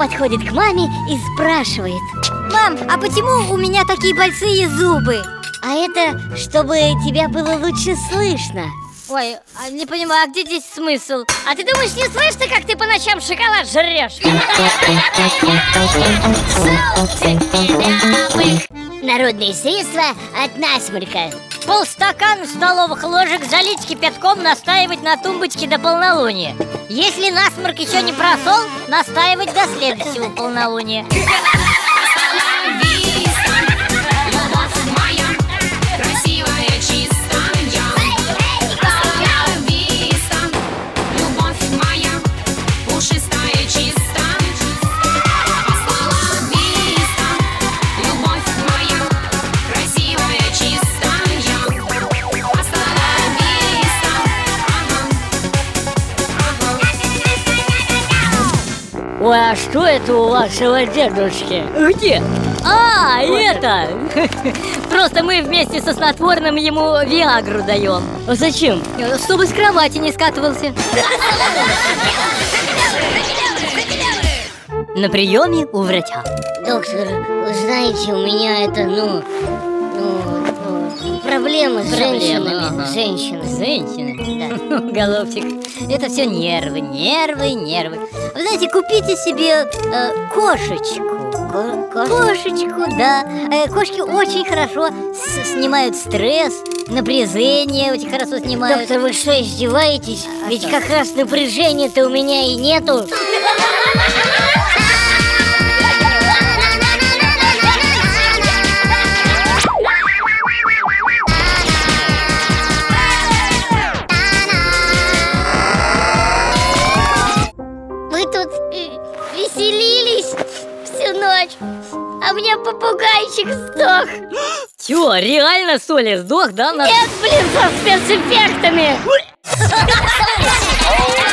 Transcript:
подходит к маме и спрашивает Мам, а почему у меня такие большие зубы? А это, чтобы тебя было лучше слышно Ой, а не понимаю, а где здесь смысл? А ты думаешь, не слышно, как ты по ночам шоколад жрешь? Народные средства от насморка Полстакана столовых ложек залить кипятком, настаивать на тумбочке до полнолуния Если насморк еще не просол, настаивать до следующего полнолуния Ой, а что это у вашего дедушки? Где? А, это! Просто мы вместе со снотворным ему Виагру даем зачем? Чтобы с кровати не скатывался На приеме у врача Доктор, вы знаете, у меня это, ну, ну проблемы с женщинами ага. Женщины Женщины, да. Головчик, это все нервы, нервы, нервы Вы знаете, купите себе э, кошечку Ко- кош- Кошечку, да Э, Кошки очень хорошо с- снимают стресс, напряжение очень хорошо снимают Доктор, вы что, издеваетесь? А Ведь что? как раз напряжения-то у меня и нету веселились всю ночь, а мне попугайчик сдох Чё, реально, ли, сдох, да? На- Нет, блин, со спецэффектами